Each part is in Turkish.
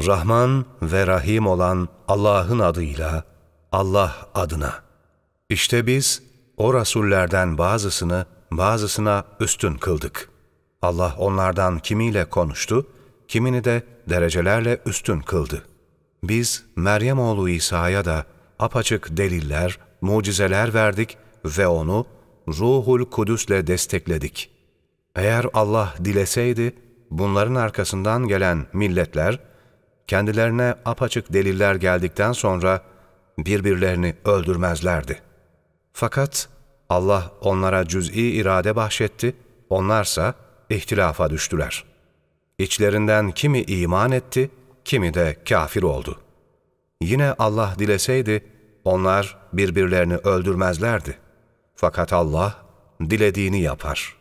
Rahman ve Rahim olan Allah'ın adıyla, Allah adına. İşte biz o rasullerden bazısını bazısına üstün kıldık. Allah onlardan kimiyle konuştu, kimini de derecelerle üstün kıldı. Biz Meryem oğlu İsa'ya da apaçık deliller, mucizeler verdik ve onu Ruhul Kudüs'le destekledik. Eğer Allah dileseydi, bunların arkasından gelen milletler, kendilerine apaçık deliller geldikten sonra birbirlerini öldürmezlerdi. Fakat Allah onlara cüz'i irade bahşetti, onlarsa ihtilafa düştüler. İçlerinden kimi iman etti, kimi de kafir oldu. Yine Allah dileseydi, onlar birbirlerini öldürmezlerdi. Fakat Allah dilediğini yapar.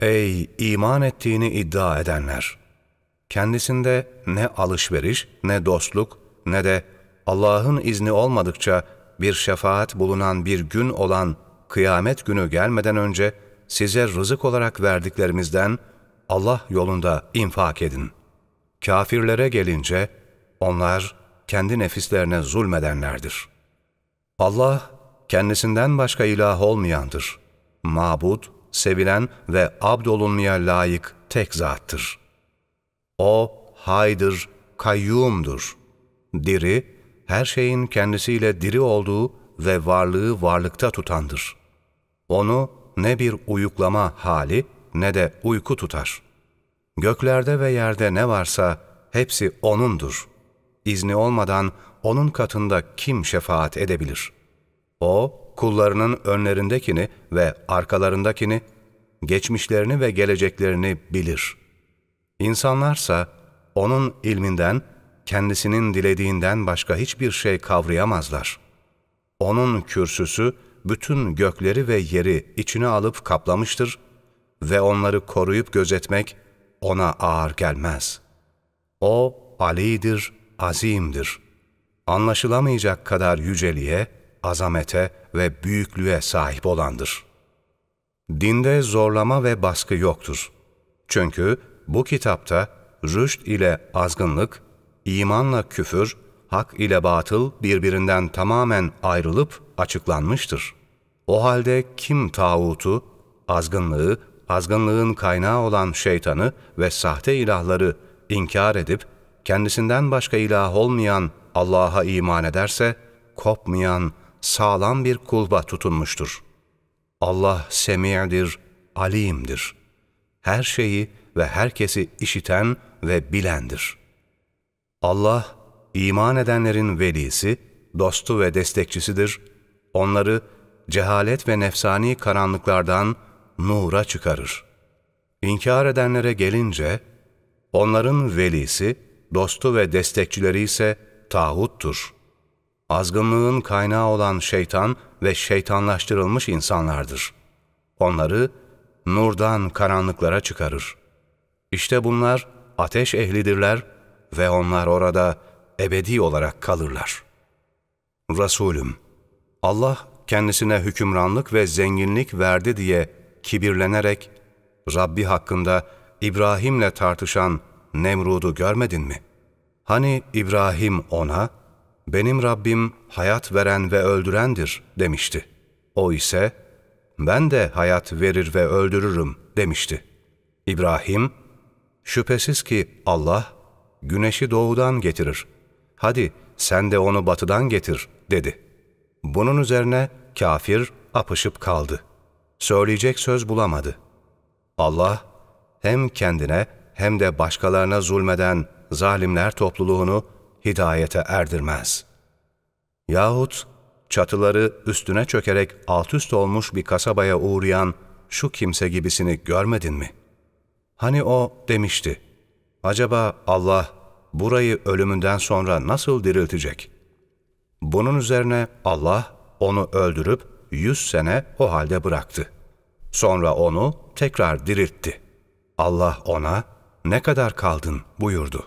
Ey iman ettiğini iddia edenler! Kendisinde ne alışveriş, ne dostluk, ne de Allah'ın izni olmadıkça bir şefaat bulunan bir gün olan kıyamet günü gelmeden önce size rızık olarak verdiklerimizden Allah yolunda infak edin. Kafirlere gelince onlar kendi nefislerine zulmedenlerdir. Allah kendisinden başka ilah olmayandır. Mabud, sevilen ve abdolunmaya layık tek zattır. O haydır, kayyumdur. Diri, her şeyin kendisiyle diri olduğu ve varlığı varlıkta tutandır. Onu ne bir uyuklama hali ne de uyku tutar. Göklerde ve yerde ne varsa hepsi O'nundur. İzni olmadan O'nun katında kim şefaat edebilir? O, kullarının önlerindekini ve arkalarındakini, geçmişlerini ve geleceklerini bilir. İnsanlarsa O'nun ilminden, kendisinin dilediğinden başka hiçbir şey kavrayamazlar. O'nun kürsüsü, bütün gökleri ve yeri içine alıp kaplamıştır ve onları koruyup gözetmek ona ağır gelmez. O alidir, azimdir. Anlaşılamayacak kadar yüceliğe, azamete ve büyüklüğe sahip olandır. Dinde zorlama ve baskı yoktur. Çünkü bu kitapta rüşt ile azgınlık, imanla küfür, hak ile batıl birbirinden tamamen ayrılıp açıklanmıştır. O halde kim tağutu, azgınlığı, azgınlığın kaynağı olan şeytanı ve sahte ilahları inkar edip, kendisinden başka ilah olmayan Allah'a iman ederse, kopmayan, sağlam bir kulba tutunmuştur. Allah semi'dir, alimdir. Her şeyi ve herkesi işiten ve bilendir. Allah, iman edenlerin velisi, dostu ve destekçisidir. Onları cehalet ve nefsani karanlıklardan nura çıkarır. İnkar edenlere gelince, onların velisi, dostu ve destekçileri ise tağuttur. Azgınlığın kaynağı olan şeytan ve şeytanlaştırılmış insanlardır. Onları nurdan karanlıklara çıkarır. İşte bunlar ateş ehlidirler ve onlar orada ebedi olarak kalırlar. Resulüm, Allah kendisine hükümranlık ve zenginlik verdi diye kibirlenerek Rabbi hakkında İbrahim'le tartışan Nemrud'u görmedin mi? Hani İbrahim ona, benim Rabbim hayat veren ve öldürendir demişti. O ise, ben de hayat verir ve öldürürüm demişti. İbrahim, şüphesiz ki Allah, güneşi doğudan getirir. Hadi sen de onu batıdan getir dedi. Bunun üzerine kafir apışıp kaldı. Söyleyecek söz bulamadı. Allah hem kendine hem de başkalarına zulmeden zalimler topluluğunu hidayete erdirmez. Yahut çatıları üstüne çökerek alt üst olmuş bir kasabaya uğrayan şu kimse gibisini görmedin mi? Hani o demişti, acaba Allah burayı ölümünden sonra nasıl diriltecek? Bunun üzerine Allah onu öldürüp yüz sene o halde bıraktı. Sonra onu tekrar diriltti. Allah ona ne kadar kaldın buyurdu.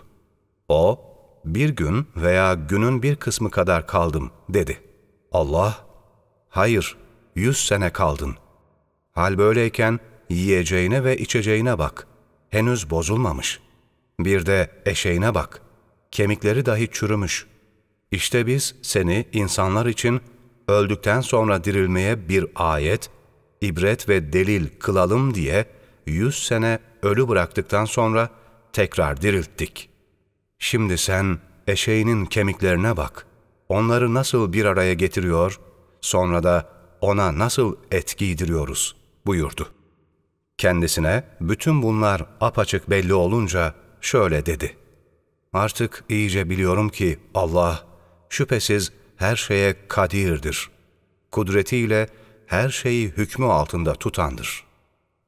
O bir gün veya günün bir kısmı kadar kaldım dedi. Allah hayır yüz sene kaldın. Hal böyleyken yiyeceğine ve içeceğine bak. Henüz bozulmamış. Bir de eşeğine bak. kemikleri dahi çürümüş. İşte biz seni insanlar için öldükten sonra dirilmeye bir ayet, ibret ve delil kılalım diye yüz sene ölü bıraktıktan sonra tekrar dirilttik. Şimdi sen eşeğinin kemiklerine bak. Onları nasıl bir araya getiriyor, sonra da ona nasıl et giydiriyoruz buyurdu. Kendisine bütün bunlar apaçık belli olunca şöyle dedi. Artık iyice biliyorum ki Allah şüphesiz her şeye kadirdir. Kudretiyle her şeyi hükmü altında tutandır.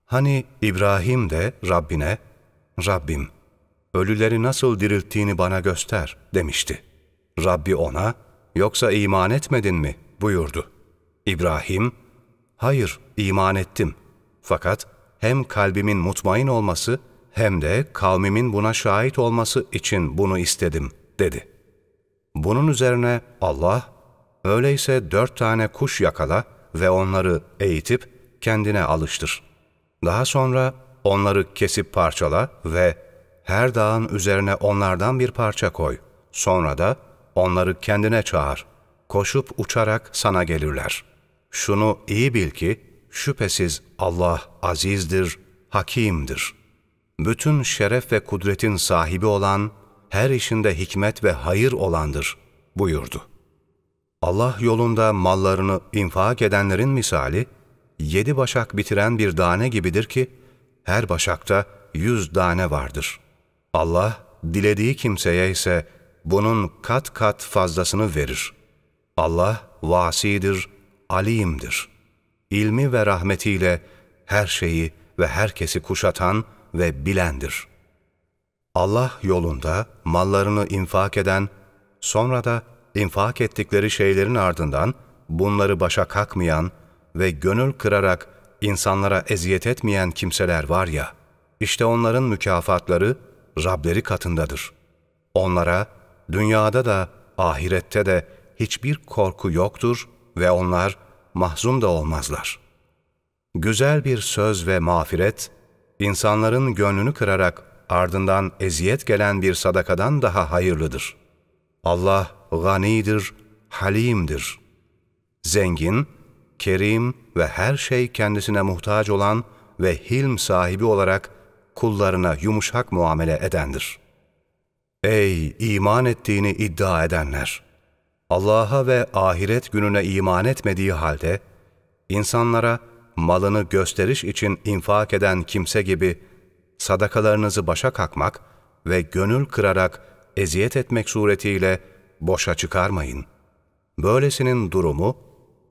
Hani İbrahim de Rabbine, Rabbim, ölüleri nasıl dirilttiğini bana göster demişti. Rabbi ona, yoksa iman etmedin mi buyurdu. İbrahim, hayır iman ettim. Fakat hem kalbimin mutmain olması hem de kavmimin buna şahit olması için bunu istedim dedi. Bunun üzerine Allah, öyleyse dört tane kuş yakala ve onları eğitip kendine alıştır. Daha sonra onları kesip parçala ve her dağın üzerine onlardan bir parça koy. Sonra da onları kendine çağır. Koşup uçarak sana gelirler. Şunu iyi bil ki, şüphesiz Allah azizdir, hakimdir. Bütün şeref ve kudretin sahibi olan, her işinde hikmet ve hayır olandır, buyurdu. Allah yolunda mallarını infak edenlerin misali, yedi başak bitiren bir tane gibidir ki, her başakta yüz tane vardır. Allah, dilediği kimseye ise bunun kat kat fazlasını verir. Allah vasidir, alimdir. İlmi ve rahmetiyle her şeyi ve herkesi kuşatan ve bilendir. Allah yolunda mallarını infak eden, sonra da infak ettikleri şeylerin ardından bunları başa kakmayan ve gönül kırarak insanlara eziyet etmeyen kimseler var ya, işte onların mükafatları Rableri katındadır. Onlara dünyada da ahirette de hiçbir korku yoktur ve onlar mahzun da olmazlar. Güzel bir söz ve mağfiret, insanların gönlünü kırarak ardından eziyet gelen bir sadakadan daha hayırlıdır. Allah ganidir, halimdir. Zengin, kerim ve her şey kendisine muhtaç olan ve hilm sahibi olarak kullarına yumuşak muamele edendir. Ey iman ettiğini iddia edenler! Allah'a ve ahiret gününe iman etmediği halde, insanlara malını gösteriş için infak eden kimse gibi sadakalarınızı başa kakmak ve gönül kırarak eziyet etmek suretiyle boşa çıkarmayın. Böylesinin durumu,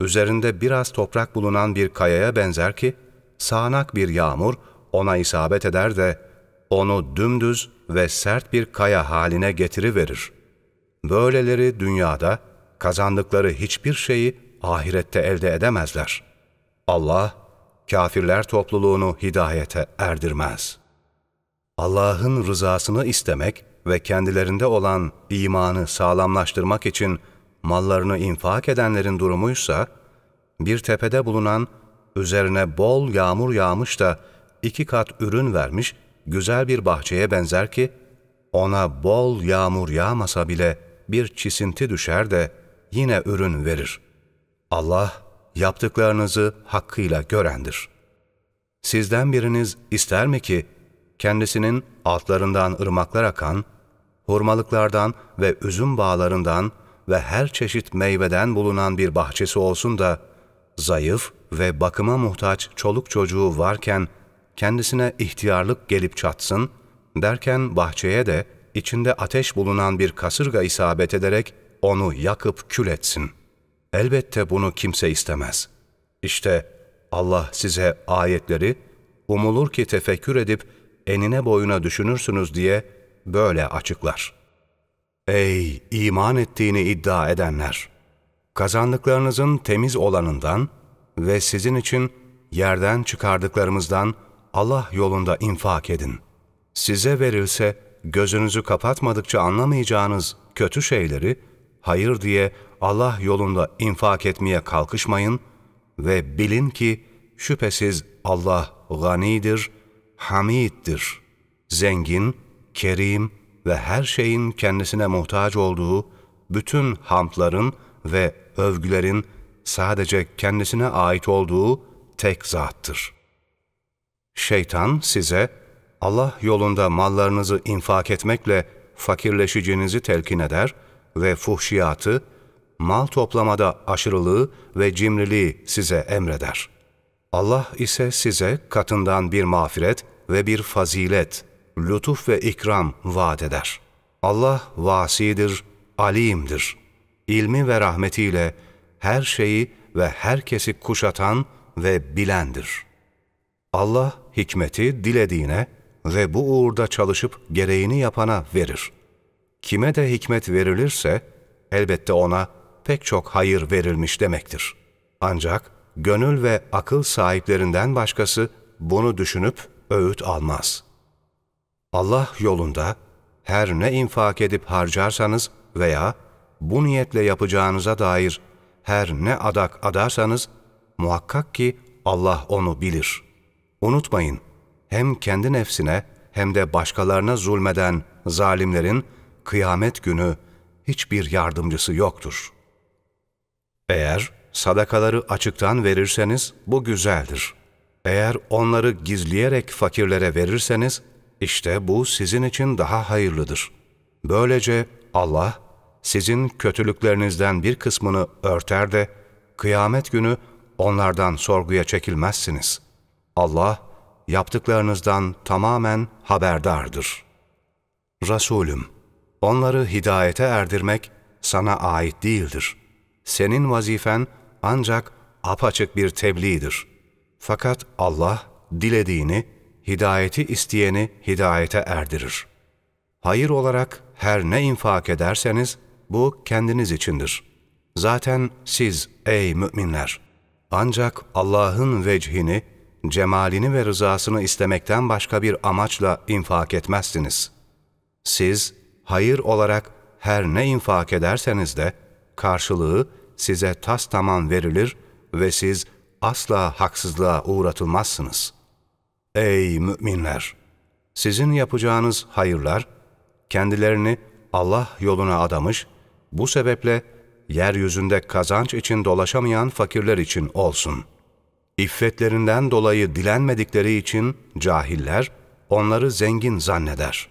üzerinde biraz toprak bulunan bir kayaya benzer ki, sağanak bir yağmur ona isabet eder de, onu dümdüz ve sert bir kaya haline getiriverir. Böyleleri dünyada kazandıkları hiçbir şeyi ahirette elde edemezler. Allah, kafirler topluluğunu hidayete erdirmez. Allah'ın rızasını istemek ve kendilerinde olan imanı sağlamlaştırmak için mallarını infak edenlerin durumuysa, bir tepede bulunan, üzerine bol yağmur yağmış da iki kat ürün vermiş güzel bir bahçeye benzer ki, ona bol yağmur yağmasa bile bir çisinti düşer de yine ürün verir. Allah yaptıklarınızı hakkıyla görendir. Sizden biriniz ister mi ki kendisinin altlarından ırmaklar akan, hurmalıklardan ve üzüm bağlarından ve her çeşit meyveden bulunan bir bahçesi olsun da, zayıf ve bakıma muhtaç çoluk çocuğu varken kendisine ihtiyarlık gelip çatsın, derken bahçeye de içinde ateş bulunan bir kasırga isabet ederek onu yakıp kül etsin. Elbette bunu kimse istemez. İşte Allah size ayetleri, umulur ki tefekkür edip enine boyuna düşünürsünüz diye böyle açıklar. Ey iman ettiğini iddia edenler! Kazandıklarınızın temiz olanından ve sizin için yerden çıkardıklarımızdan Allah yolunda infak edin. Size verilse gözünüzü kapatmadıkça anlamayacağınız kötü şeyleri hayır diye Allah yolunda infak etmeye kalkışmayın ve bilin ki şüphesiz Allah ganidir, hamiddir, zengin, kerim ve her şeyin kendisine muhtaç olduğu bütün hamdların ve övgülerin sadece kendisine ait olduğu tek zattır. Şeytan size Allah yolunda mallarınızı infak etmekle fakirleşeceğinizi telkin eder ve fuhşiyatı, mal toplamada aşırılığı ve cimriliği size emreder. Allah ise size katından bir mağfiret ve bir fazilet, lütuf ve ikram vaat eder. Allah vasidir, alimdir. İlmi ve rahmetiyle her şeyi ve herkesi kuşatan ve bilendir. Allah hikmeti dilediğine ve bu uğurda çalışıp gereğini yapana verir. Kime de hikmet verilirse, elbette ona pek çok hayır verilmiş demektir. Ancak gönül ve akıl sahiplerinden başkası bunu düşünüp öğüt almaz. Allah yolunda her ne infak edip harcarsanız veya bu niyetle yapacağınıza dair her ne adak adarsanız muhakkak ki Allah onu bilir. Unutmayın, hem kendi nefsine hem de başkalarına zulmeden zalimlerin kıyamet günü hiçbir yardımcısı yoktur. Eğer sadakaları açıktan verirseniz bu güzeldir. Eğer onları gizleyerek fakirlere verirseniz işte bu sizin için daha hayırlıdır. Böylece Allah sizin kötülüklerinizden bir kısmını örter de kıyamet günü onlardan sorguya çekilmezsiniz. Allah yaptıklarınızdan tamamen haberdardır. Resulüm, onları hidayete erdirmek sana ait değildir. Senin vazifen ancak apaçık bir tebliğdir. Fakat Allah dilediğini, hidayeti isteyeni hidayete erdirir. Hayır olarak her ne infak ederseniz bu kendiniz içindir. Zaten siz ey müminler ancak Allah'ın vechini, cemalini ve rızasını istemekten başka bir amaçla infak etmezsiniz. Siz hayır olarak her ne infak ederseniz de karşılığı size tas tamam verilir ve siz asla haksızlığa uğratılmazsınız. Ey müminler! Sizin yapacağınız hayırlar, kendilerini Allah yoluna adamış, bu sebeple yeryüzünde kazanç için dolaşamayan fakirler için olsun. İffetlerinden dolayı dilenmedikleri için cahiller onları zengin zanneder.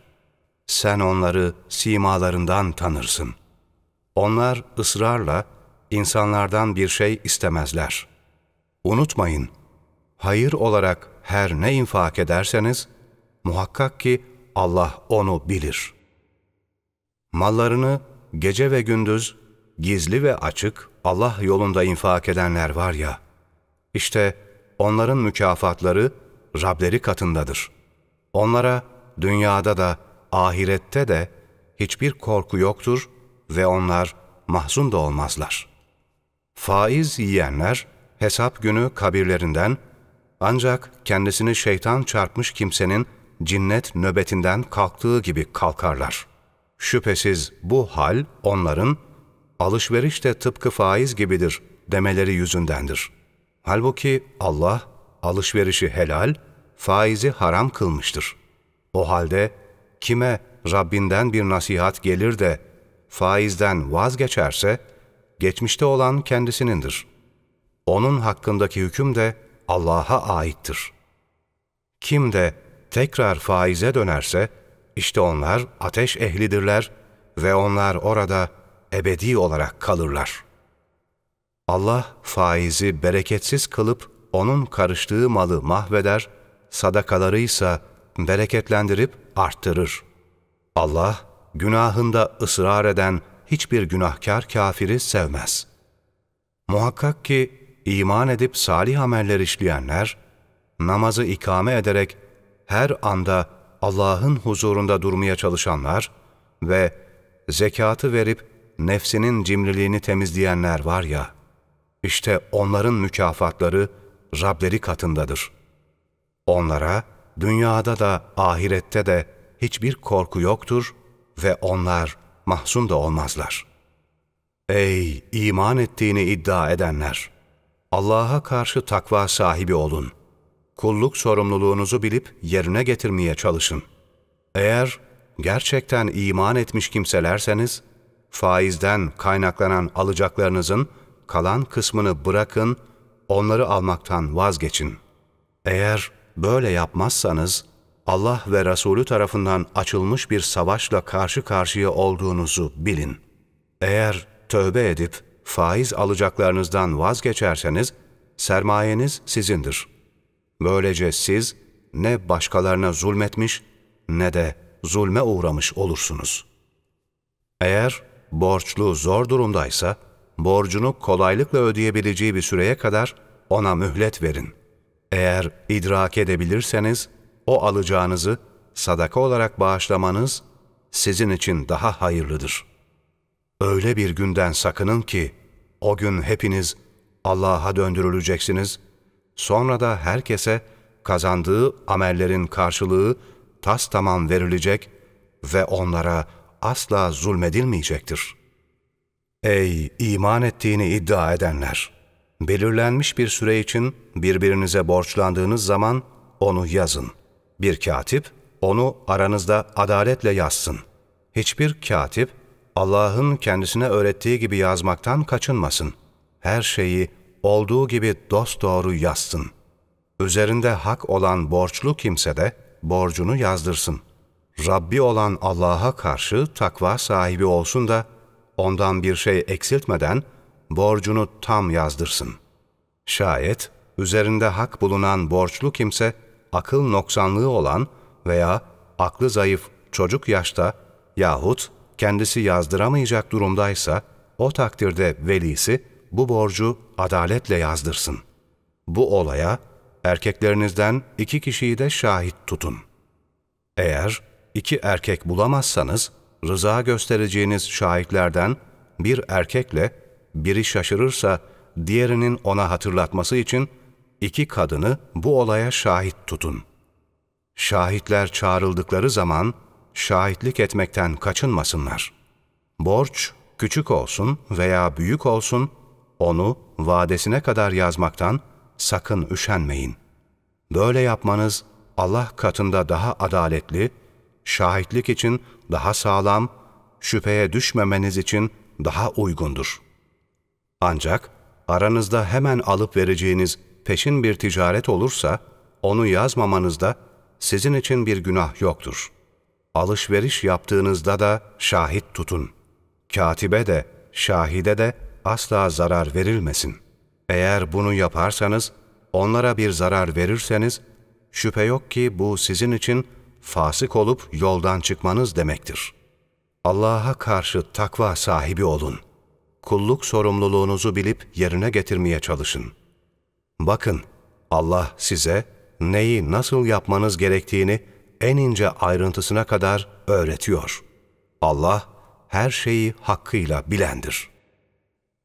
Sen onları simalarından tanırsın. Onlar ısrarla insanlardan bir şey istemezler. Unutmayın, hayır olarak her ne infak ederseniz, muhakkak ki Allah onu bilir. Mallarını gece ve gündüz, gizli ve açık Allah yolunda infak edenler var ya, işte onların mükafatları Rableri katındadır. Onlara dünyada da ahirette de hiçbir korku yoktur ve onlar mahzun da olmazlar. Faiz yiyenler hesap günü kabirlerinden ancak kendisini şeytan çarpmış kimsenin cinnet nöbetinden kalktığı gibi kalkarlar. Şüphesiz bu hal onların alışveriş de tıpkı faiz gibidir demeleri yüzündendir. Halbuki Allah alışverişi helal, faizi haram kılmıştır. O halde kime Rabbinden bir nasihat gelir de faizden vazgeçerse, geçmişte olan kendisinindir. Onun hakkındaki hüküm de Allah'a aittir. Kim de tekrar faize dönerse, işte onlar ateş ehlidirler ve onlar orada ebedi olarak kalırlar. Allah faizi bereketsiz kılıp onun karıştığı malı mahveder, sadakaları ise bereketlendirip arttırır. Allah günahında ısrar eden hiçbir günahkar kafiri sevmez. Muhakkak ki iman edip salih ameller işleyenler, namazı ikame ederek her anda Allah'ın huzurunda durmaya çalışanlar ve zekatı verip nefsinin cimriliğini temizleyenler var ya, işte onların mükafatları Rableri katındadır. Onlara dünyada da ahirette de hiçbir korku yoktur ve onlar mahzun da olmazlar. Ey iman ettiğini iddia edenler! Allah'a karşı takva sahibi olun. Kulluk sorumluluğunuzu bilip yerine getirmeye çalışın. Eğer gerçekten iman etmiş kimselerseniz, faizden kaynaklanan alacaklarınızın kalan kısmını bırakın, onları almaktan vazgeçin. Eğer böyle yapmazsanız, Allah ve Resulü tarafından açılmış bir savaşla karşı karşıya olduğunuzu bilin. Eğer tövbe edip faiz alacaklarınızdan vazgeçerseniz, sermayeniz sizindir. Böylece siz ne başkalarına zulmetmiş ne de zulme uğramış olursunuz. Eğer borçlu zor durumdaysa, borcunu kolaylıkla ödeyebileceği bir süreye kadar ona mühlet verin. Eğer idrak edebilirseniz, o alacağınızı sadaka olarak bağışlamanız sizin için daha hayırlıdır. Öyle bir günden sakının ki, o gün hepiniz Allah'a döndürüleceksiniz, sonra da herkese kazandığı amellerin karşılığı tas tamam verilecek ve onlara asla zulmedilmeyecektir. Ey iman ettiğini iddia edenler! Belirlenmiş bir süre için birbirinize borçlandığınız zaman onu yazın. Bir katip onu aranızda adaletle yazsın. Hiçbir katip Allah'ın kendisine öğrettiği gibi yazmaktan kaçınmasın. Her şeyi olduğu gibi dosdoğru yazsın. Üzerinde hak olan borçlu kimse de borcunu yazdırsın. Rabbi olan Allah'a karşı takva sahibi olsun da ondan bir şey eksiltmeden borcunu tam yazdırsın. Şayet üzerinde hak bulunan borçlu kimse akıl noksanlığı olan veya aklı zayıf çocuk yaşta yahut kendisi yazdıramayacak durumdaysa o takdirde velisi bu borcu adaletle yazdırsın. Bu olaya erkeklerinizden iki kişiyi de şahit tutun. Eğer iki erkek bulamazsanız, rıza göstereceğiniz şahitlerden bir erkekle biri şaşırırsa diğerinin ona hatırlatması için iki kadını bu olaya şahit tutun. Şahitler çağrıldıkları zaman şahitlik etmekten kaçınmasınlar. Borç küçük olsun veya büyük olsun onu vadesine kadar yazmaktan sakın üşenmeyin. Böyle yapmanız Allah katında daha adaletli, şahitlik için daha sağlam, şüpheye düşmemeniz için daha uygundur. Ancak aranızda hemen alıp vereceğiniz peşin bir ticaret olursa, onu yazmamanızda sizin için bir günah yoktur. Alışveriş yaptığınızda da şahit tutun. Katibe de, şahide de asla zarar verilmesin. Eğer bunu yaparsanız, onlara bir zarar verirseniz, şüphe yok ki bu sizin için fasık olup yoldan çıkmanız demektir. Allah'a karşı takva sahibi olun. Kulluk sorumluluğunuzu bilip yerine getirmeye çalışın. Bakın, Allah size neyi nasıl yapmanız gerektiğini en ince ayrıntısına kadar öğretiyor. Allah her şeyi hakkıyla bilendir.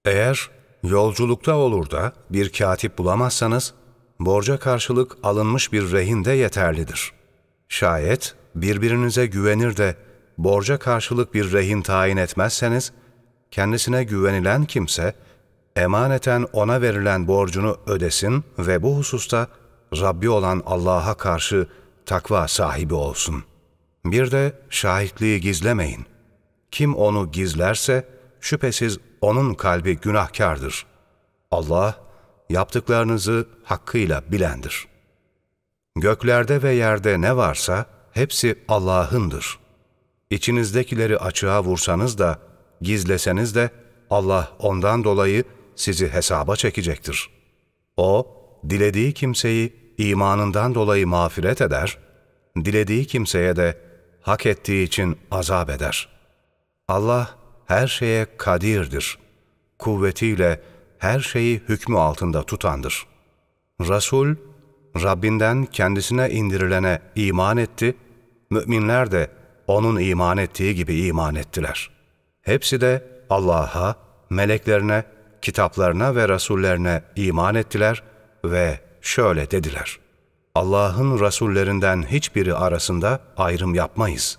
Eğer yolculukta olur da bir katip bulamazsanız, borca karşılık alınmış bir rehin de yeterlidir. Şayet birbirinize güvenir de borca karşılık bir rehin tayin etmezseniz, kendisine güvenilen kimse, emaneten ona verilen borcunu ödesin ve bu hususta Rabbi olan Allah'a karşı takva sahibi olsun. Bir de şahitliği gizlemeyin. Kim onu gizlerse şüphesiz onun kalbi günahkardır. Allah yaptıklarınızı hakkıyla bilendir. Göklerde ve yerde ne varsa hepsi Allah'ındır. İçinizdekileri açığa vursanız da, gizleseniz de Allah ondan dolayı sizi hesaba çekecektir. O, dilediği kimseyi imanından dolayı mağfiret eder, dilediği kimseye de hak ettiği için azap eder. Allah her şeye kadirdir. Kuvvetiyle her şeyi hükmü altında tutandır. Resul, Rabbinden kendisine indirilene iman etti, müminler de onun iman ettiği gibi iman ettiler. Hepsi de Allah'a, meleklerine, kitaplarına ve rasullerine iman ettiler ve şöyle dediler. Allah'ın rasullerinden hiçbiri arasında ayrım yapmayız.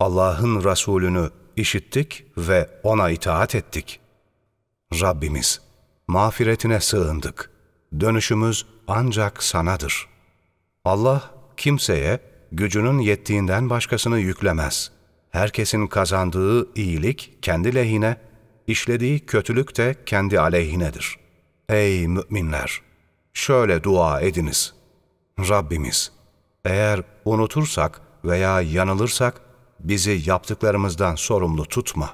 Allah'ın Resulünü işittik ve ona itaat ettik. Rabbimiz, mağfiretine sığındık. Dönüşümüz ancak sanadır. Allah kimseye gücünün yettiğinden başkasını yüklemez. Herkesin kazandığı iyilik kendi lehine, işlediği kötülük de kendi aleyhinedir. Ey müminler! Şöyle dua ediniz. Rabbimiz, eğer unutursak veya yanılırsak bizi yaptıklarımızdan sorumlu tutma.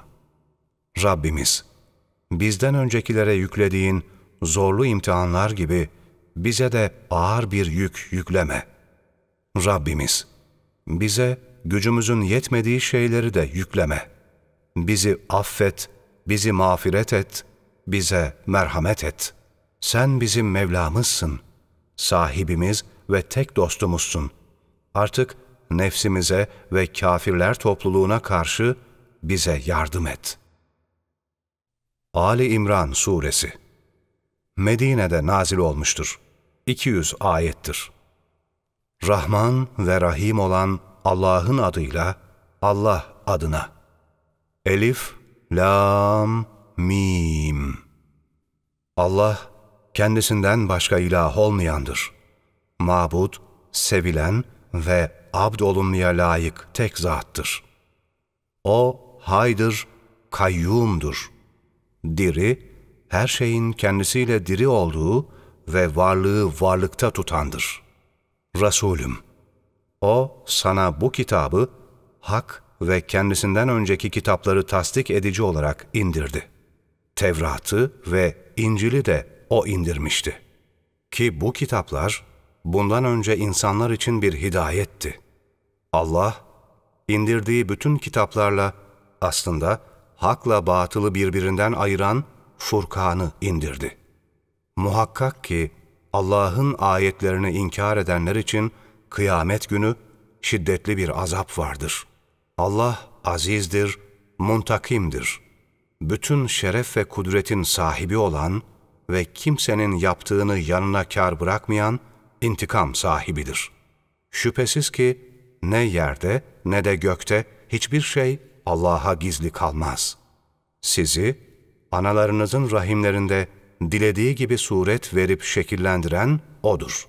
Rabbimiz, bizden öncekilere yüklediğin zorlu imtihanlar gibi bize de ağır bir yük yükleme. Rabbimiz, bize gücümüzün yetmediği şeyleri de yükleme. Bizi affet, bizi mağfiret et, bize merhamet et. Sen bizim Mevlamızsın, sahibimiz ve tek dostumuzsun. Artık nefsimize ve kafirler topluluğuna karşı bize yardım et. Ali İmran Suresi Medine'de nazil olmuştur. 200 ayettir. Rahman ve Rahim olan Allah'ın adıyla, Allah adına. Elif, Lam, Mim. Allah, kendisinden başka ilah olmayandır. Mabud, sevilen ve abd olunmaya layık tek zattır. O, haydır, kayyumdur. Diri, her şeyin kendisiyle diri olduğu ve varlığı varlıkta tutandır. Resulüm, O sana bu kitabı hak ve kendisinden önceki kitapları tasdik edici olarak indirdi. Tevrat'ı ve İncil'i de O indirmişti. Ki bu kitaplar bundan önce insanlar için bir hidayetti. Allah, indirdiği bütün kitaplarla aslında hakla batılı birbirinden ayıran Furkan'ı indirdi. Muhakkak ki Allah'ın ayetlerini inkar edenler için kıyamet günü şiddetli bir azap vardır. Allah azizdir, muntakimdir. Bütün şeref ve kudretin sahibi olan ve kimsenin yaptığını yanına kar bırakmayan intikam sahibidir. Şüphesiz ki ne yerde ne de gökte hiçbir şey Allah'a gizli kalmaz. Sizi analarınızın rahimlerinde dilediği gibi suret verip şekillendiren O'dur.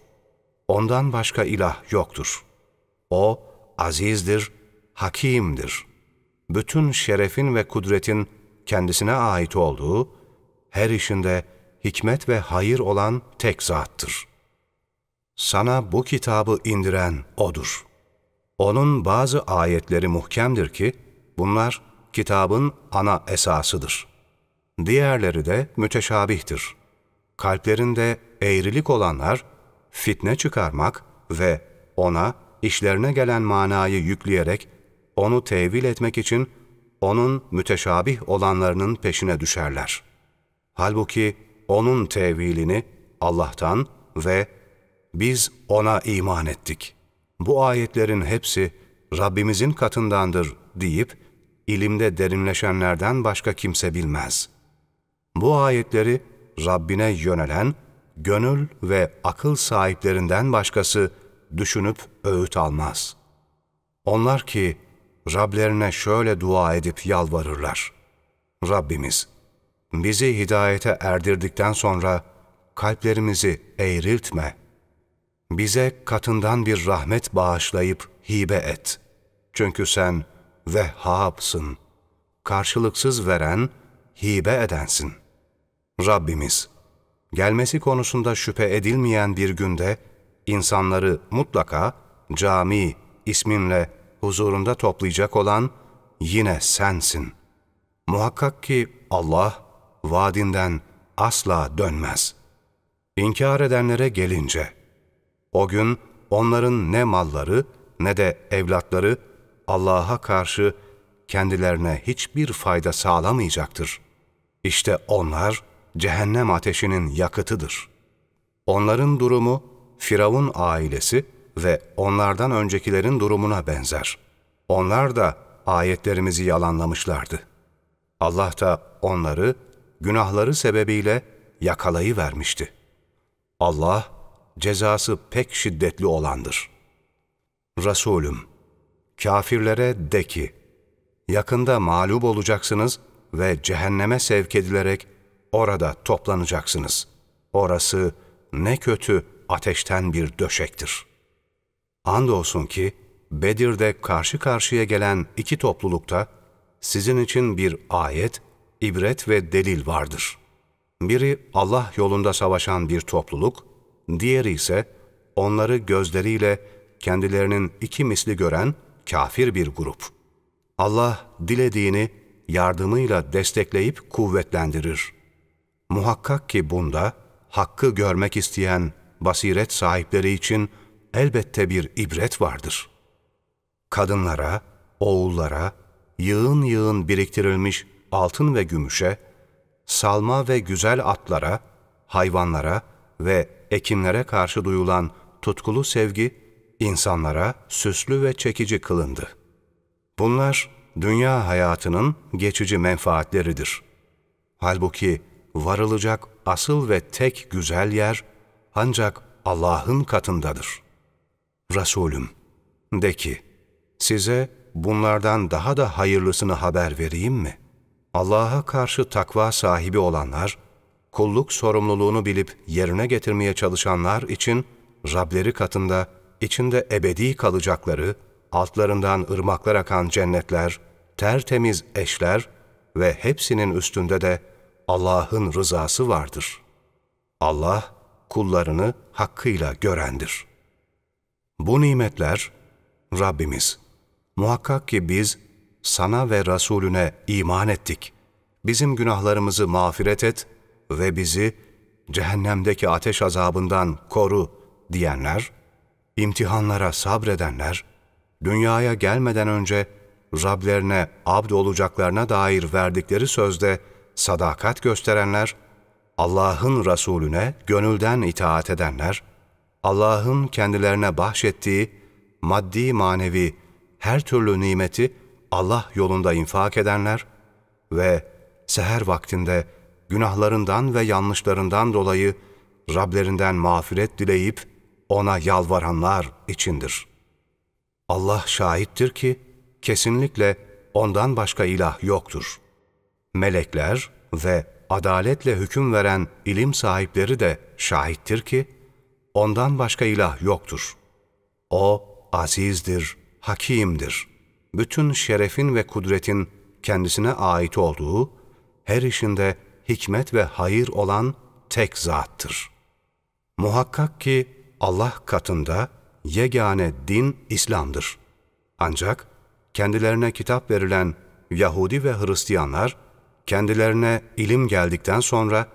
Ondan başka ilah yoktur. O, azizdir, hakimdir. Bütün şerefin ve kudretin kendisine ait olduğu, her işinde hikmet ve hayır olan tek zattır. Sana bu kitabı indiren O'dur. Onun bazı ayetleri muhkemdir ki, bunlar kitabın ana esasıdır. Diğerleri de müteşabihtir. Kalplerinde eğrilik olanlar, fitne çıkarmak ve ona işlerine gelen manayı yükleyerek onu tevil etmek için onun müteşabih olanlarının peşine düşerler. Halbuki onun tevilini Allah'tan ve biz ona iman ettik. Bu ayetlerin hepsi Rabbimizin katındandır deyip ilimde derinleşenlerden başka kimse bilmez. Bu ayetleri Rabbine yönelen, gönül ve akıl sahiplerinden başkası düşünüp öğüt almaz. Onlar ki Rablerine şöyle dua edip yalvarırlar. Rabbimiz, bizi hidayete erdirdikten sonra kalplerimizi eğriltme. Bize katından bir rahmet bağışlayıp hibe et. Çünkü sen Vehhab'sın. Karşılıksız veren, hibe edensin. Rabbimiz, gelmesi konusunda şüphe edilmeyen bir günde insanları mutlaka cami isminle huzurunda toplayacak olan yine sensin. Muhakkak ki Allah vaadinden asla dönmez. İnkar edenlere gelince, o gün onların ne malları ne de evlatları Allah'a karşı kendilerine hiçbir fayda sağlamayacaktır. İşte onlar cehennem ateşinin yakıtıdır. Onların durumu Firavun ailesi ve onlardan öncekilerin durumuna benzer. Onlar da ayetlerimizi yalanlamışlardı. Allah da onları günahları sebebiyle yakalayıvermişti. Allah cezası pek şiddetli olandır. Resulüm, kafirlere de ki, yakında mağlup olacaksınız ve cehenneme sevk edilerek orada toplanacaksınız. Orası ne kötü ateşten bir döşektir. Andolsun ki Bedir'de karşı karşıya gelen iki toplulukta sizin için bir ayet, ibret ve delil vardır. Biri Allah yolunda savaşan bir topluluk, diğeri ise onları gözleriyle kendilerinin iki misli gören kafir bir grup. Allah dilediğini yardımıyla destekleyip kuvvetlendirir. Muhakkak ki bunda hakkı görmek isteyen basiret sahipleri için elbette bir ibret vardır. Kadınlara, oğullara, yığın yığın biriktirilmiş altın ve gümüşe, salma ve güzel atlara, hayvanlara ve ekinlere karşı duyulan tutkulu sevgi, insanlara süslü ve çekici kılındı. Bunlar dünya hayatının geçici menfaatleridir. Halbuki varılacak asıl ve tek güzel yer ancak Allah'ın katındadır. Resulüm, de ki, size bunlardan daha da hayırlısını haber vereyim mi? Allah'a karşı takva sahibi olanlar, kulluk sorumluluğunu bilip yerine getirmeye çalışanlar için Rableri katında içinde ebedi kalacakları, altlarından ırmaklar akan cennetler, tertemiz eşler ve hepsinin üstünde de Allah'ın rızası vardır. Allah kullarını hakkıyla görendir. Bu nimetler Rabbimiz, muhakkak ki biz sana ve Resulüne iman ettik. Bizim günahlarımızı mağfiret et ve bizi cehennemdeki ateş azabından koru diyenler, imtihanlara sabredenler, dünyaya gelmeden önce Rablerine abd olacaklarına dair verdikleri sözde sadakat gösterenler, Allah'ın Resulüne gönülden itaat edenler, Allah'ın kendilerine bahşettiği maddi manevi her türlü nimeti Allah yolunda infak edenler ve seher vaktinde günahlarından ve yanlışlarından dolayı Rablerinden mağfiret dileyip ona yalvaranlar içindir. Allah şahittir ki kesinlikle ondan başka ilah yoktur. Melekler ve adaletle hüküm veren ilim sahipleri de şahittir ki ondan başka ilah yoktur. O azizdir, hakimdir. Bütün şerefin ve kudretin kendisine ait olduğu, her işinde hikmet ve hayır olan tek zattır. Muhakkak ki Allah katında yegane din İslam'dır. Ancak kendilerine kitap verilen Yahudi ve Hristiyanlar, kendilerine ilim geldikten sonra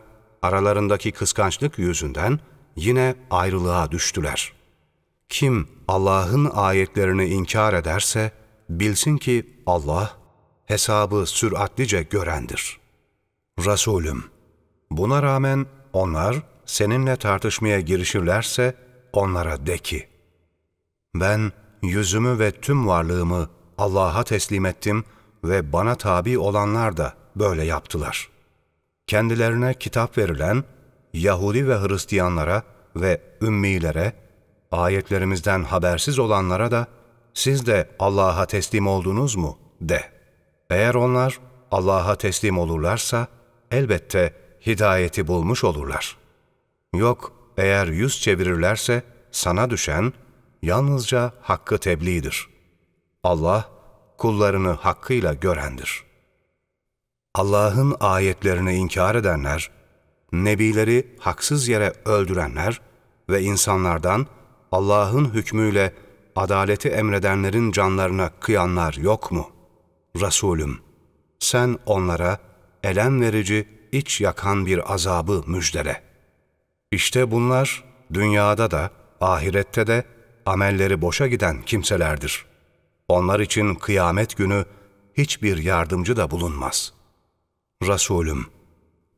aralarındaki kıskançlık yüzünden yine ayrılığa düştüler. Kim Allah'ın ayetlerini inkar ederse, bilsin ki Allah hesabı süratlice görendir. Resulüm, buna rağmen onlar seninle tartışmaya girişirlerse onlara de ki, ben yüzümü ve tüm varlığımı Allah'a teslim ettim ve bana tabi olanlar da böyle yaptılar. Kendilerine kitap verilen Yahudi ve Hristiyanlara ve ümmilere, ayetlerimizden habersiz olanlara da siz de Allah'a teslim oldunuz mu de. Eğer onlar Allah'a teslim olurlarsa elbette hidayeti bulmuş olurlar. Yok eğer yüz çevirirlerse sana düşen yalnızca hakkı tebliğdir. Allah kullarını hakkıyla görendir. Allah'ın ayetlerini inkar edenler, nebileri haksız yere öldürenler ve insanlardan Allah'ın hükmüyle adaleti emredenlerin canlarına kıyanlar yok mu? Resulüm, sen onlara elem verici, iç yakan bir azabı müjdele. İşte bunlar dünyada da, ahirette de amelleri boşa giden kimselerdir. Onlar için kıyamet günü hiçbir yardımcı da bulunmaz. Resulüm,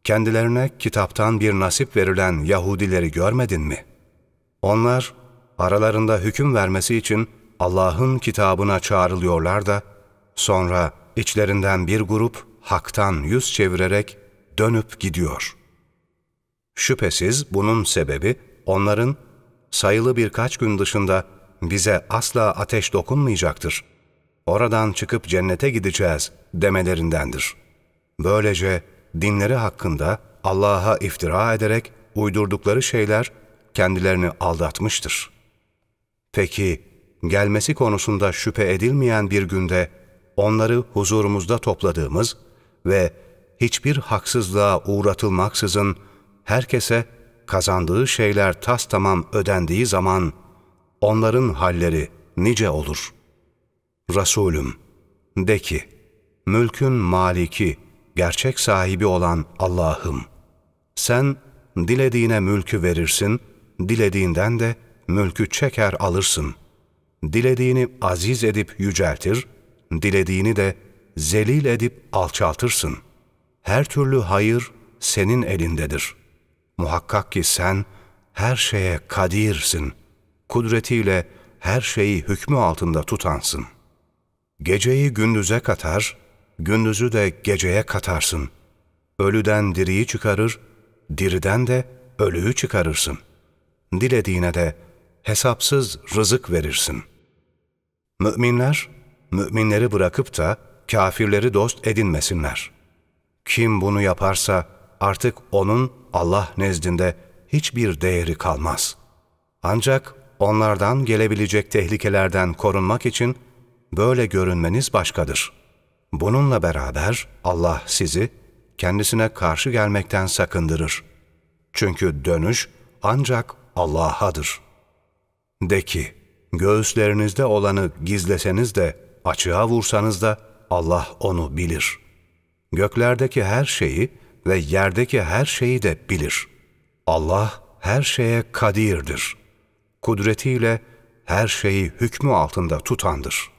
kendilerine kitaptan bir nasip verilen Yahudileri görmedin mi? Onlar aralarında hüküm vermesi için Allah'ın kitabına çağrılıyorlar da, sonra içlerinden bir grup haktan yüz çevirerek dönüp gidiyor. Şüphesiz bunun sebebi onların sayılı birkaç gün dışında bize asla ateş dokunmayacaktır. Oradan çıkıp cennete gideceğiz demelerindendir. Böylece dinleri hakkında Allah'a iftira ederek uydurdukları şeyler kendilerini aldatmıştır. Peki gelmesi konusunda şüphe edilmeyen bir günde onları huzurumuzda topladığımız ve hiçbir haksızlığa uğratılmaksızın herkese kazandığı şeyler tas tamam ödendiği zaman onların halleri nice olur. Resulüm, de ki, mülkün maliki, gerçek sahibi olan Allah'ım, sen dilediğine mülkü verirsin, dilediğinden de mülkü çeker alırsın. Dilediğini aziz edip yüceltir, dilediğini de zelil edip alçaltırsın. Her türlü hayır senin elindedir. Muhakkak ki sen her şeye kadirsin. Kudretiyle her şeyi hükmü altında tutansın. Geceyi gündüze katar, gündüzü de geceye katarsın. Ölüden diriyi çıkarır, diriden de ölüyü çıkarırsın. Dilediğine de hesapsız rızık verirsin. Müminler, müminleri bırakıp da kafirleri dost edinmesinler. Kim bunu yaparsa artık onun Allah nezdinde hiçbir değeri kalmaz. Ancak onlardan gelebilecek tehlikelerden korunmak için böyle görünmeniz başkadır. Bununla beraber Allah sizi kendisine karşı gelmekten sakındırır. Çünkü dönüş ancak Allah'adır. De ki, göğüslerinizde olanı gizleseniz de, açığa vursanız da Allah onu bilir. Göklerdeki her şeyi ve yerdeki her şeyi de bilir. Allah her şeye kadirdir. Kudretiyle her şeyi hükmü altında tutandır.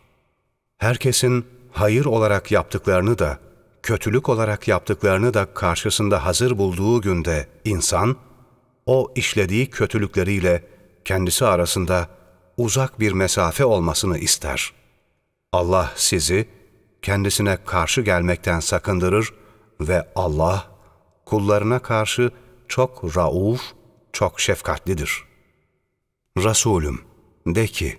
Herkesin hayır olarak yaptıklarını da, kötülük olarak yaptıklarını da karşısında hazır bulduğu günde insan, o işlediği kötülükleriyle kendisi arasında uzak bir mesafe olmasını ister. Allah sizi kendisine karşı gelmekten sakındırır ve Allah kullarına karşı çok rauf, çok şefkatlidir. Resulüm, de ki,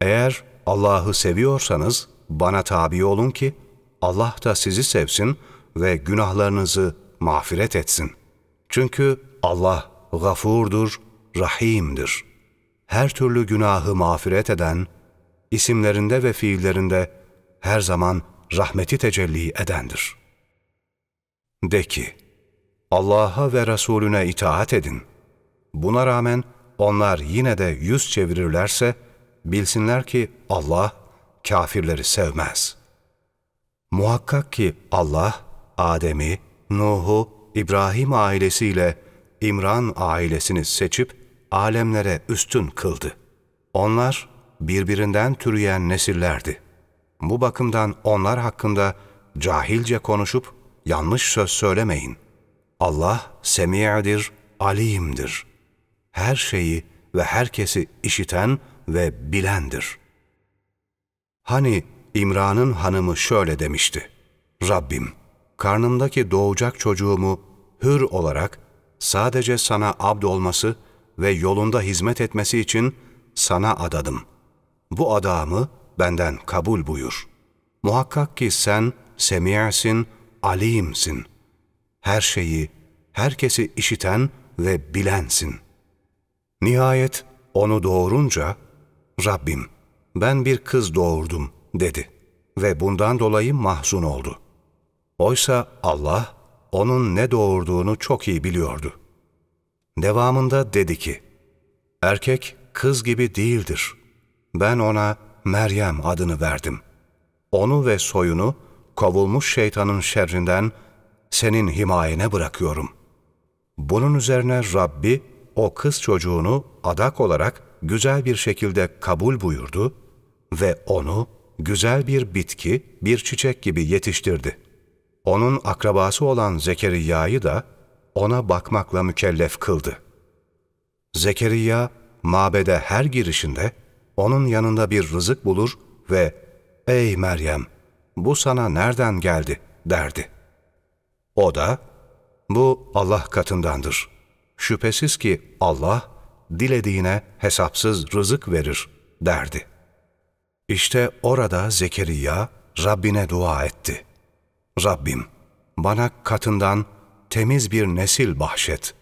eğer Allah'ı seviyorsanız bana tabi olun ki Allah da sizi sevsin ve günahlarınızı mağfiret etsin. Çünkü Allah gafurdur, rahimdir. Her türlü günahı mağfiret eden, isimlerinde ve fiillerinde her zaman rahmeti tecelli edendir. De ki, Allah'a ve Resulüne itaat edin. Buna rağmen onlar yine de yüz çevirirlerse, bilsinler ki Allah kafirleri sevmez. Muhakkak ki Allah, Adem'i, Nuh'u, İbrahim ailesiyle İmran ailesini seçip alemlere üstün kıldı. Onlar birbirinden türeyen nesillerdi. Bu bakımdan onlar hakkında cahilce konuşup yanlış söz söylemeyin. Allah semi'dir, alimdir. Her şeyi ve herkesi işiten ve bilendir. Hani İmran'ın hanımı şöyle demişti. Rabbim, karnımdaki doğacak çocuğumu hür olarak sadece sana abd olması ve yolunda hizmet etmesi için sana adadım. Bu adamı benden kabul buyur. Muhakkak ki sen semi'sin, alimsin. Her şeyi, herkesi işiten ve bilensin. Nihayet onu doğurunca, Rabbim ben bir kız doğurdum dedi ve bundan dolayı mahzun oldu. Oysa Allah onun ne doğurduğunu çok iyi biliyordu. Devamında dedi ki, erkek kız gibi değildir. Ben ona Meryem adını verdim. Onu ve soyunu kovulmuş şeytanın şerrinden senin himayene bırakıyorum. Bunun üzerine Rabbi o kız çocuğunu adak olarak güzel bir şekilde kabul buyurdu ve onu güzel bir bitki, bir çiçek gibi yetiştirdi. Onun akrabası olan Zekeriya'yı da ona bakmakla mükellef kıldı. Zekeriya, mabede her girişinde onun yanında bir rızık bulur ve ''Ey Meryem, bu sana nereden geldi?'' derdi. O da ''Bu Allah katındandır. Şüphesiz ki Allah dilediğine hesapsız rızık verir.'' derdi. İşte orada Zekeriya Rabbine dua etti. Rabbim bana katından temiz bir nesil bahşet.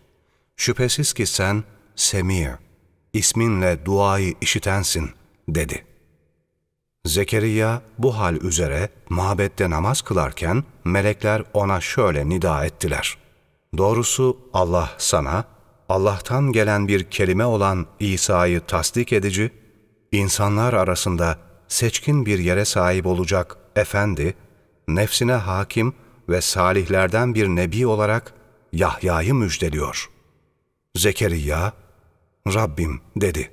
Şüphesiz ki sen Semir, isminle duayı işitensin dedi.'' Zekeriya bu hal üzere mabette namaz kılarken melekler ona şöyle nida ettiler. Doğrusu Allah sana, Allah'tan gelen bir kelime olan İsa'yı tasdik edici, insanlar arasında seçkin bir yere sahip olacak efendi, nefsine hakim ve salihlerden bir nebi olarak Yahya'yı müjdeliyor. Zekeriya, Rabbim dedi,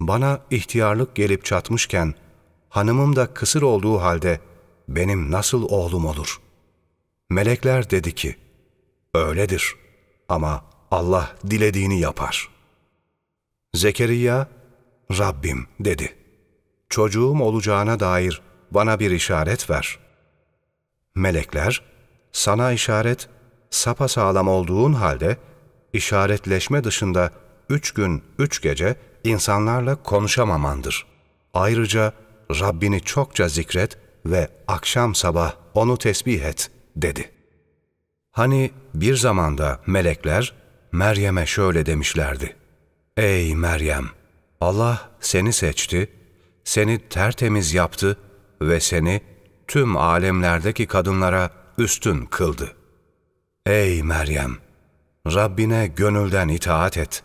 bana ihtiyarlık gelip çatmışken, hanımım da kısır olduğu halde benim nasıl oğlum olur? Melekler dedi ki, öyledir ama Allah dilediğini yapar. Zekeriya, Rabbim dedi, çocuğum olacağına dair bana bir işaret ver. Melekler, sana işaret sapasağlam olduğun halde işaretleşme dışında üç gün, üç gece insanlarla konuşamamandır. Ayrıca Rabbini çokça zikret ve akşam sabah onu tesbih et, dedi. Hani bir zamanda melekler Meryem'e şöyle demişlerdi. Ey Meryem! Allah seni seçti, seni tertemiz yaptı ve seni tüm alemlerdeki kadınlara üstün kıldı. Ey Meryem! Rabbine gönülden itaat et.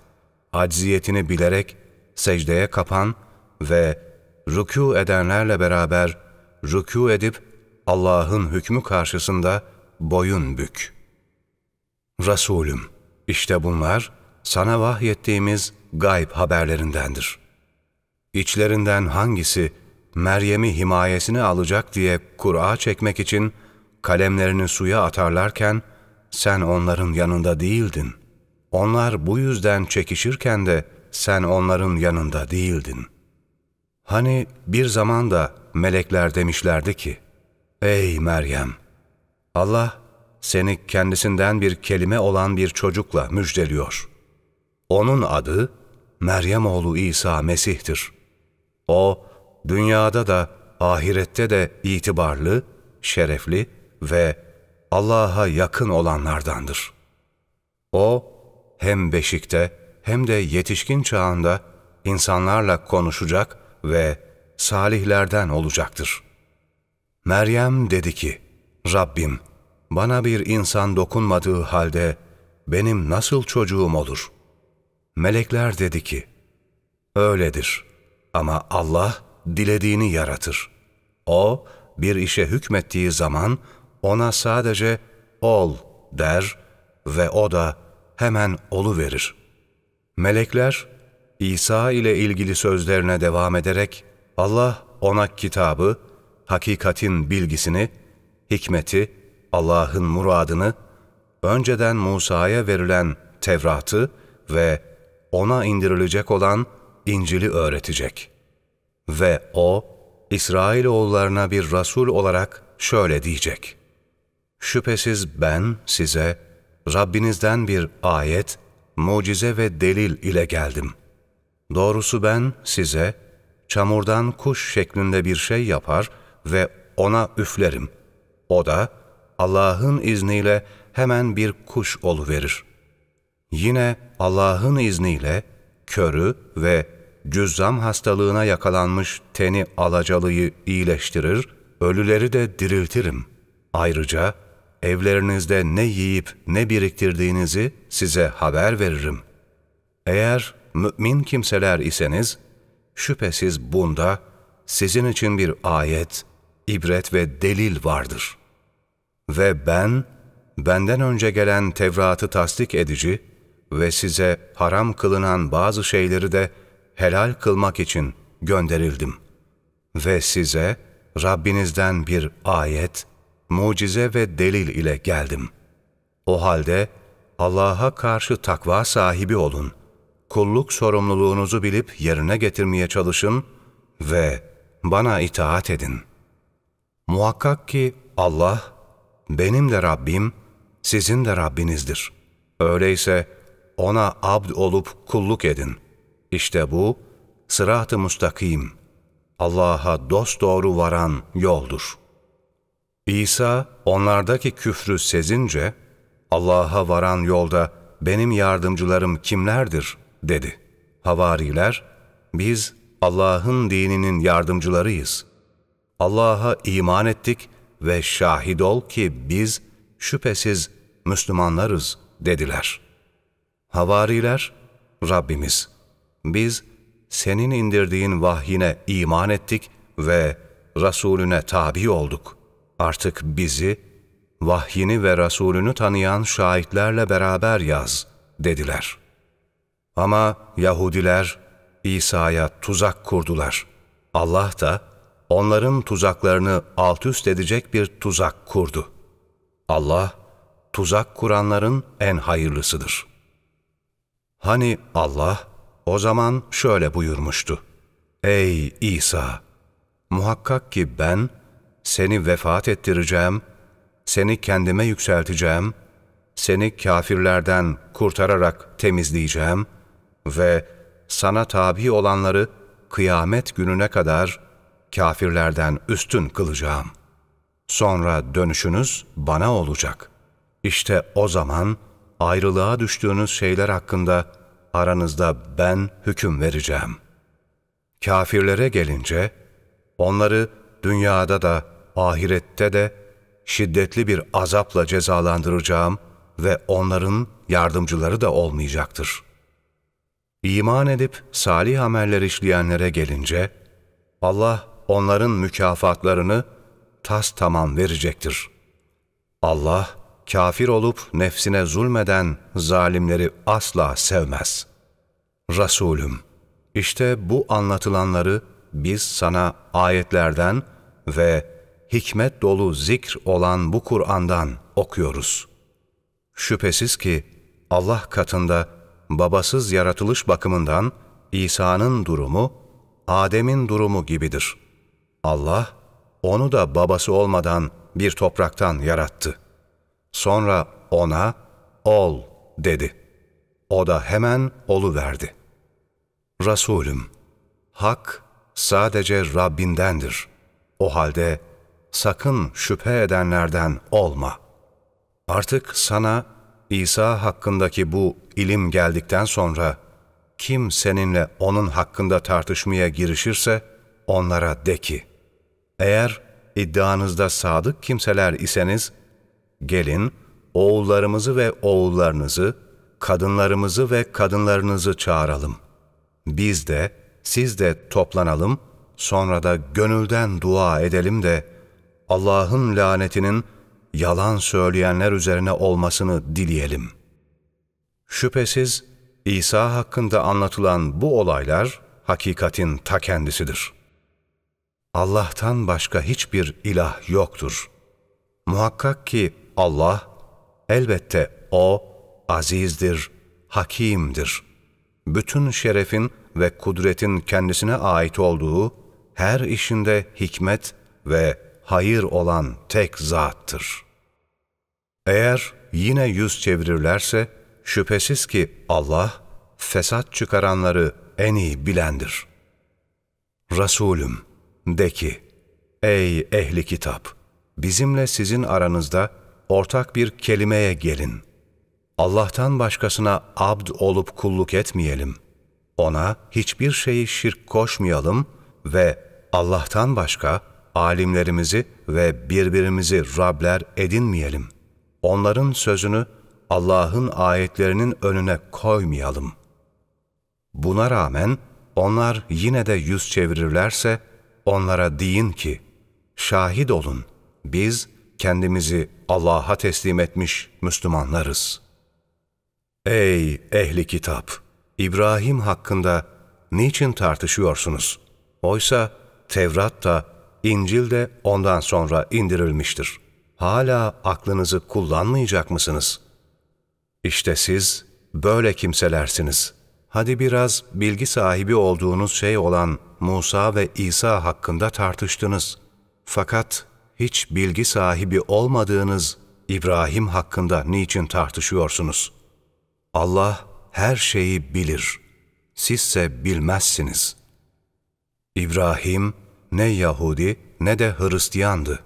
Acziyetini bilerek secdeye kapan ve rükû edenlerle beraber rükû edip Allah'ın hükmü karşısında boyun bük. Resulüm, işte bunlar sana vahyettiğimiz gayb haberlerindendir. İçlerinden hangisi Meryem'i himayesine alacak diye Kur'a çekmek için kalemlerini suya atarlarken sen onların yanında değildin. Onlar bu yüzden çekişirken de sen onların yanında değildin. Hani bir zaman da melekler demişlerdi ki, Ey Meryem! Allah seni kendisinden bir kelime olan bir çocukla müjdeliyor. Onun adı Meryem oğlu İsa Mesih'tir. O, dünyada da ahirette de itibarlı, şerefli ve Allah'a yakın olanlardandır. O, hem beşikte hem de yetişkin çağında insanlarla konuşacak ve salihlerden olacaktır. Meryem dedi ki, Rabbim, bana bir insan dokunmadığı halde benim nasıl çocuğum olur? Melekler dedi ki, öyledir ama Allah dilediğini yaratır. O, bir işe hükmettiği zaman ona sadece ol der ve o da hemen olu verir. Melekler İsa ile ilgili sözlerine devam ederek Allah ona kitabı, hakikatin bilgisini, hikmeti, Allah'ın muradını, önceden Musa'ya verilen Tevrat'ı ve ona indirilecek olan İncil'i öğretecek. Ve o, İsrailoğullarına bir Rasul olarak şöyle diyecek. Şüphesiz ben size Rabbinizden bir ayet, mucize ve delil ile geldim. Doğrusu ben size çamurdan kuş şeklinde bir şey yapar ve ona üflerim. O da Allah'ın izniyle hemen bir kuş verir. Yine Allah'ın izniyle körü ve cüzzam hastalığına yakalanmış teni alacalıyı iyileştirir, ölüleri de diriltirim. Ayrıca evlerinizde ne yiyip ne biriktirdiğinizi size haber veririm. Eğer mümin kimseler iseniz, şüphesiz bunda sizin için bir ayet, ibret ve delil vardır. Ve ben, benden önce gelen Tevrat'ı tasdik edici ve size haram kılınan bazı şeyleri de helal kılmak için gönderildim. Ve size Rabbinizden bir ayet, mucize ve delil ile geldim. O halde Allah'a karşı takva sahibi olun. Kulluk sorumluluğunuzu bilip yerine getirmeye çalışın ve bana itaat edin. Muhakkak ki Allah, benim de Rabbim, sizin de Rabbinizdir. Öyleyse ona abd olup kulluk edin. İşte bu, sırat-ı müstakim, Allah'a dosdoğru varan yoldur.'' İsa onlardaki küfrü sezince, Allah'a varan yolda benim yardımcılarım kimlerdir dedi. Havariler, biz Allah'ın dininin yardımcılarıyız. Allah'a iman ettik ve şahit ol ki biz şüphesiz Müslümanlarız dediler. Havariler, Rabbimiz, biz senin indirdiğin vahyine iman ettik ve Resulüne tabi olduk. Artık bizi, vahyini ve Resulünü tanıyan şahitlerle beraber yaz, dediler. Ama Yahudiler İsa'ya tuzak kurdular. Allah da onların tuzaklarını alt üst edecek bir tuzak kurdu. Allah, tuzak kuranların en hayırlısıdır. Hani Allah o zaman şöyle buyurmuştu. Ey İsa! Muhakkak ki ben seni vefat ettireceğim, seni kendime yükselteceğim, seni kafirlerden kurtararak temizleyeceğim ve sana tabi olanları kıyamet gününe kadar kafirlerden üstün kılacağım. Sonra dönüşünüz bana olacak. İşte o zaman ayrılığa düştüğünüz şeyler hakkında aranızda ben hüküm vereceğim. Kafirlere gelince, onları dünyada da ahirette de şiddetli bir azapla cezalandıracağım ve onların yardımcıları da olmayacaktır. İman edip salih ameller işleyenlere gelince, Allah onların mükafatlarını tas tamam verecektir. Allah, kafir olup nefsine zulmeden zalimleri asla sevmez. Resulüm, işte bu anlatılanları biz sana ayetlerden ve hikmet dolu zikr olan bu Kur'an'dan okuyoruz. Şüphesiz ki Allah katında babasız yaratılış bakımından İsa'nın durumu, Adem'in durumu gibidir. Allah, onu da babası olmadan bir topraktan yarattı. Sonra ona, ol dedi. O da hemen olu verdi. Resulüm, hak sadece Rabbindendir. O halde sakın şüphe edenlerden olma. Artık sana İsa hakkındaki bu ilim geldikten sonra kim seninle onun hakkında tartışmaya girişirse onlara de ki, eğer iddianızda sadık kimseler iseniz, gelin oğullarımızı ve oğullarınızı, kadınlarımızı ve kadınlarınızı çağıralım. Biz de, siz de toplanalım, sonra da gönülden dua edelim de, Allah'ın lanetinin yalan söyleyenler üzerine olmasını dileyelim. Şüphesiz İsa hakkında anlatılan bu olaylar hakikatin ta kendisidir. Allah'tan başka hiçbir ilah yoktur. Muhakkak ki Allah, elbette O, azizdir, hakimdir. Bütün şerefin ve kudretin kendisine ait olduğu, her işinde hikmet ve hayır olan tek zattır. Eğer yine yüz çevirirlerse, şüphesiz ki Allah, fesat çıkaranları en iyi bilendir. Resulüm, de ki, ey ehli kitap, bizimle sizin aranızda ortak bir kelimeye gelin. Allah'tan başkasına abd olup kulluk etmeyelim. Ona hiçbir şeyi şirk koşmayalım ve Allah'tan başka alimlerimizi ve birbirimizi Rabler edinmeyelim. Onların sözünü Allah'ın ayetlerinin önüne koymayalım. Buna rağmen onlar yine de yüz çevirirlerse onlara deyin ki, şahit olun, biz kendimizi Allah'a teslim etmiş Müslümanlarız. Ey ehli kitap! İbrahim hakkında niçin tartışıyorsunuz? Oysa Tevrat da, İncil de ondan sonra indirilmiştir. Hala aklınızı kullanmayacak mısınız? İşte siz böyle kimselersiniz. Hadi biraz bilgi sahibi olduğunuz şey olan Musa ve İsa hakkında tartıştınız. Fakat hiç bilgi sahibi olmadığınız İbrahim hakkında niçin tartışıyorsunuz? Allah her şeyi bilir. Sizse bilmezsiniz. İbrahim ne Yahudi ne de Hristiyandı.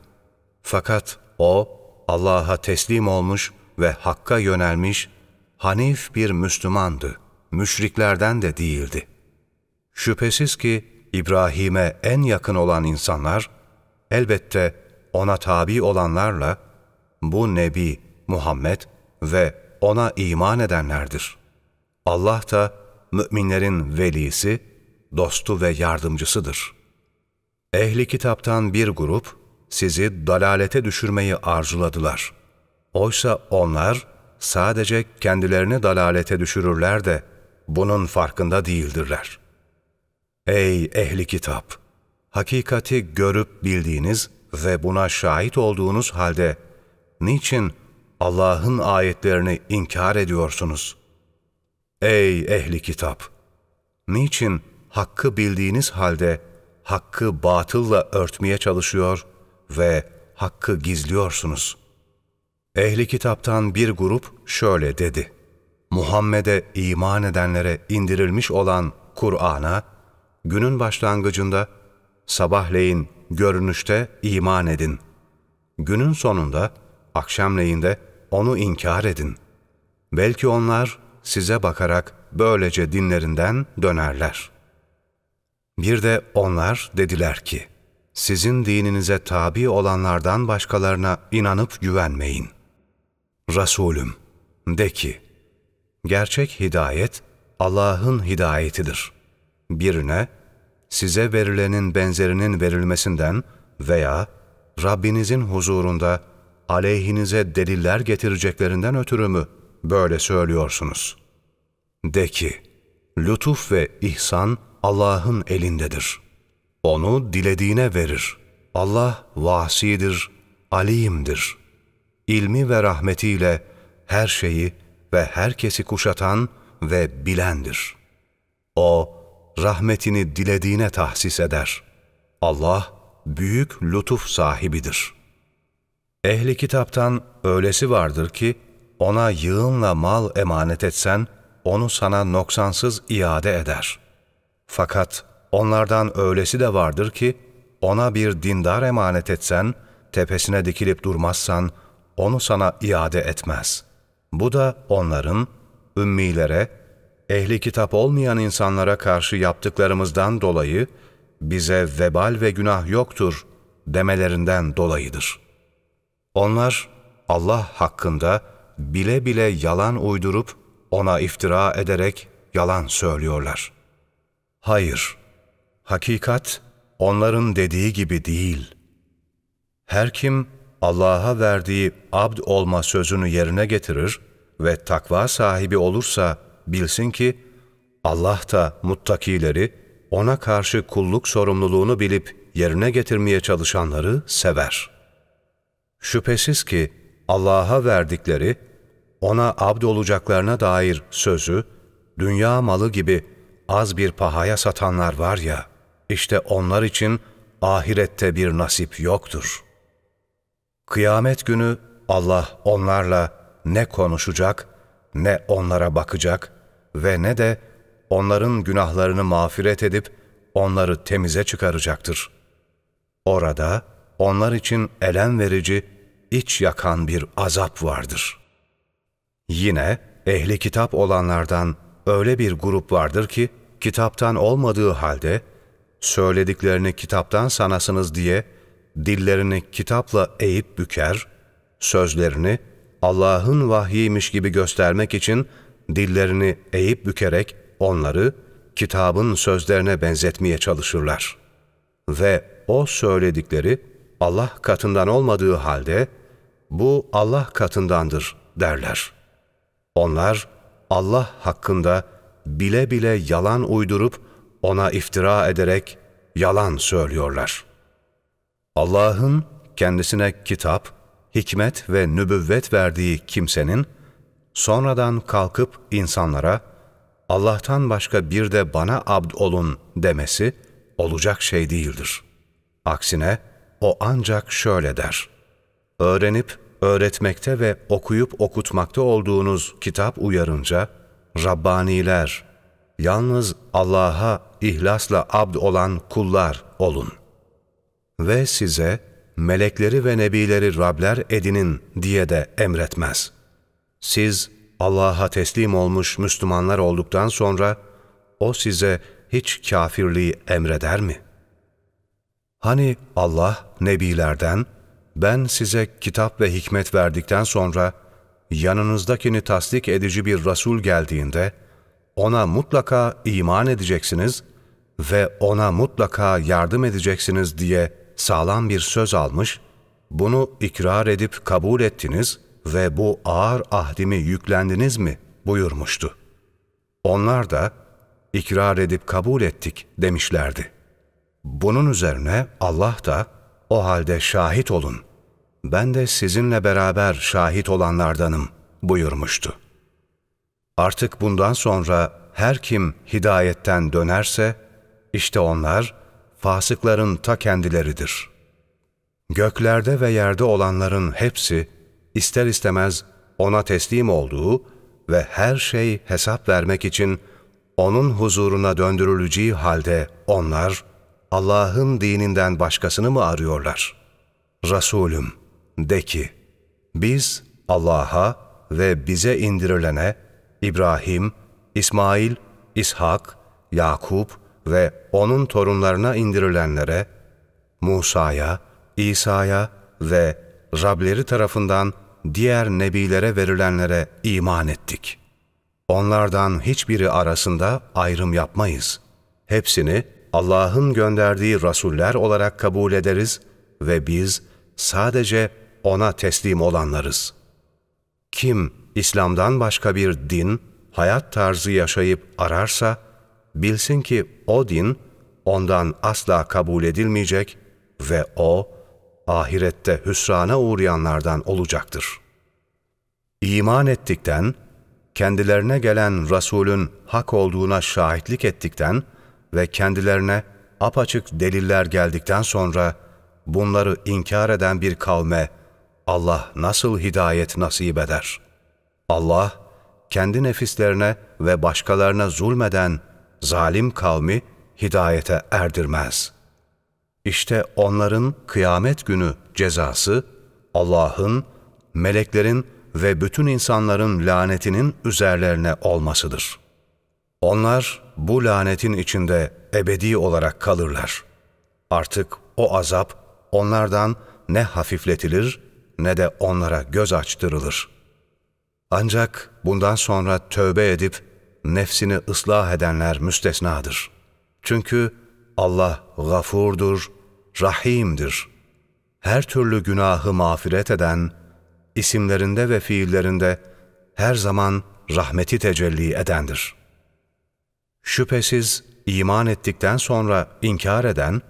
Fakat o Allah'a teslim olmuş ve Hakk'a yönelmiş Hanif bir Müslümandı. Müşriklerden de değildi. Şüphesiz ki İbrahim'e en yakın olan insanlar, elbette ona tabi olanlarla bu Nebi Muhammed ve ona iman edenlerdir. Allah da müminlerin velisi, dostu ve yardımcısıdır. Ehli kitaptan bir grup sizi dalalete düşürmeyi arzuladılar. Oysa onlar sadece kendilerini dalalete düşürürler de bunun farkında değildirler. Ey ehli kitap! Hakikati görüp bildiğiniz ve buna şahit olduğunuz halde niçin Allah'ın ayetlerini inkar ediyorsunuz? Ey ehli kitap! Niçin hakkı bildiğiniz halde hakkı batılla örtmeye çalışıyor ve hakkı gizliyorsunuz? Ehli kitaptan bir grup şöyle dedi. Muhammed'e iman edenlere indirilmiş olan Kur'an'a, günün başlangıcında sabahleyin görünüşte iman edin. Günün sonunda, akşamleyin de onu inkar edin. Belki onlar size bakarak böylece dinlerinden dönerler. Bir de onlar dediler ki, sizin dininize tabi olanlardan başkalarına inanıp güvenmeyin. Resulüm, de ki, gerçek hidayet Allah'ın hidayetidir. Birine, size verilenin benzerinin verilmesinden veya Rabbinizin huzurunda aleyhinize deliller getireceklerinden ötürü mü böyle söylüyorsunuz? De ki, lütuf ve ihsan Allah'ın elindedir. Onu dilediğine verir. Allah vasidir, alimdir. İlmi ve rahmetiyle her şeyi ve herkesi kuşatan ve bilendir. O, rahmetini dilediğine tahsis eder. Allah, büyük lütuf sahibidir. Ehli kitaptan öylesi vardır ki, ona yığınla mal emanet etsen, onu sana noksansız iade eder. Fakat onlardan öylesi de vardır ki, ona bir dindar emanet etsen, tepesine dikilip durmazsan, onu sana iade etmez. Bu da onların, ümmilere, ehli kitap olmayan insanlara karşı yaptıklarımızdan dolayı, bize vebal ve günah yoktur demelerinden dolayıdır. Onlar, Allah hakkında bile bile yalan uydurup, ona iftira ederek yalan söylüyorlar. Hayır, hakikat onların dediği gibi değil. Her kim Allah'a verdiği abd olma sözünü yerine getirir ve takva sahibi olursa bilsin ki Allah da muttakileri ona karşı kulluk sorumluluğunu bilip yerine getirmeye çalışanları sever. Şüphesiz ki Allah'a verdikleri ona abd olacaklarına dair sözü dünya malı gibi az bir pahaya satanlar var ya, işte onlar için ahirette bir nasip yoktur. Kıyamet günü Allah onlarla ne konuşacak, ne onlara bakacak ve ne de onların günahlarını mağfiret edip onları temize çıkaracaktır. Orada onlar için elem verici, iç yakan bir azap vardır. Yine ehli kitap olanlardan öyle bir grup vardır ki, kitaptan olmadığı halde, söylediklerini kitaptan sanasınız diye, dillerini kitapla eğip büker, sözlerini Allah'ın vahyiymiş gibi göstermek için dillerini eğip bükerek onları kitabın sözlerine benzetmeye çalışırlar. Ve o söyledikleri Allah katından olmadığı halde bu Allah katındandır derler. Onlar Allah hakkında bile bile yalan uydurup ona iftira ederek yalan söylüyorlar. Allah'ın kendisine kitap, hikmet ve nübüvvet verdiği kimsenin sonradan kalkıp insanlara Allah'tan başka bir de bana abd olun demesi olacak şey değildir. Aksine o ancak şöyle der. Öğrenip öğretmekte ve okuyup okutmakta olduğunuz kitap uyarınca, Rabbaniler, yalnız Allah'a ihlasla abd olan kullar olun. Ve size melekleri ve nebileri Rabler edinin diye de emretmez. Siz Allah'a teslim olmuş Müslümanlar olduktan sonra, O size hiç kafirliği emreder mi? Hani Allah nebilerden, ben size kitap ve hikmet verdikten sonra yanınızdakini tasdik edici bir Resul geldiğinde, ona mutlaka iman edeceksiniz ve ona mutlaka yardım edeceksiniz diye sağlam bir söz almış, bunu ikrar edip kabul ettiniz ve bu ağır ahdimi yüklendiniz mi buyurmuştu. Onlar da ikrar edip kabul ettik demişlerdi. Bunun üzerine Allah da o halde şahit olun. Ben de sizinle beraber şahit olanlardanım buyurmuştu. Artık bundan sonra her kim hidayetten dönerse, işte onlar fasıkların ta kendileridir. Göklerde ve yerde olanların hepsi ister istemez ona teslim olduğu ve her şey hesap vermek için onun huzuruna döndürüleceği halde onlar Allah'ın dininden başkasını mı arıyorlar? Resulüm de ki, biz Allah'a ve bize indirilene İbrahim, İsmail, İshak, Yakup ve onun torunlarına indirilenlere, Musa'ya, İsa'ya ve Rableri tarafından diğer nebilere verilenlere iman ettik. Onlardan hiçbiri arasında ayrım yapmayız. Hepsini Allah'ın gönderdiği rasuller olarak kabul ederiz ve biz sadece O'na teslim olanlarız. Kim İslam'dan başka bir din, hayat tarzı yaşayıp ararsa, bilsin ki o din ondan asla kabul edilmeyecek ve o, ahirette hüsrana uğrayanlardan olacaktır. İman ettikten, kendilerine gelen Resulün hak olduğuna şahitlik ettikten ve kendilerine apaçık deliller geldikten sonra bunları inkar eden bir kavme Allah nasıl hidayet nasip eder? Allah, kendi nefislerine ve başkalarına zulmeden zalim kavmi hidayete erdirmez. İşte onların kıyamet günü cezası Allah'ın, meleklerin ve bütün insanların lanetinin üzerlerine olmasıdır. Onlar bu lanetin içinde ebedi olarak kalırlar. Artık o azap onlardan ne hafifletilir ne de onlara göz açtırılır. Ancak bundan sonra tövbe edip nefsini ıslah edenler müstesnadır. Çünkü Allah gafurdur, rahimdir. Her türlü günahı mağfiret eden, isimlerinde ve fiillerinde her zaman rahmeti tecelli edendir. Şüphesiz iman ettikten sonra inkar eden,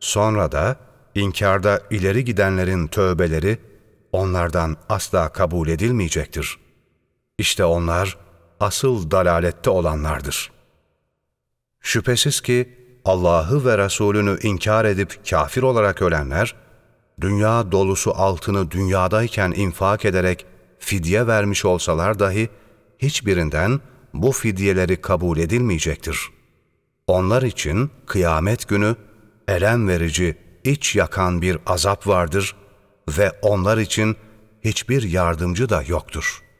sonra da inkarda ileri gidenlerin tövbeleri onlardan asla kabul edilmeyecektir. İşte onlar asıl dalalette olanlardır. Şüphesiz ki Allah'ı ve Resulünü inkar edip kafir olarak ölenler, dünya dolusu altını dünyadayken infak ederek fidye vermiş olsalar dahi, hiçbirinden bu fidyeleri kabul edilmeyecektir. Onlar için kıyamet günü elem verici, iç yakan bir azap vardır ve onlar için hiçbir yardımcı da yoktur.''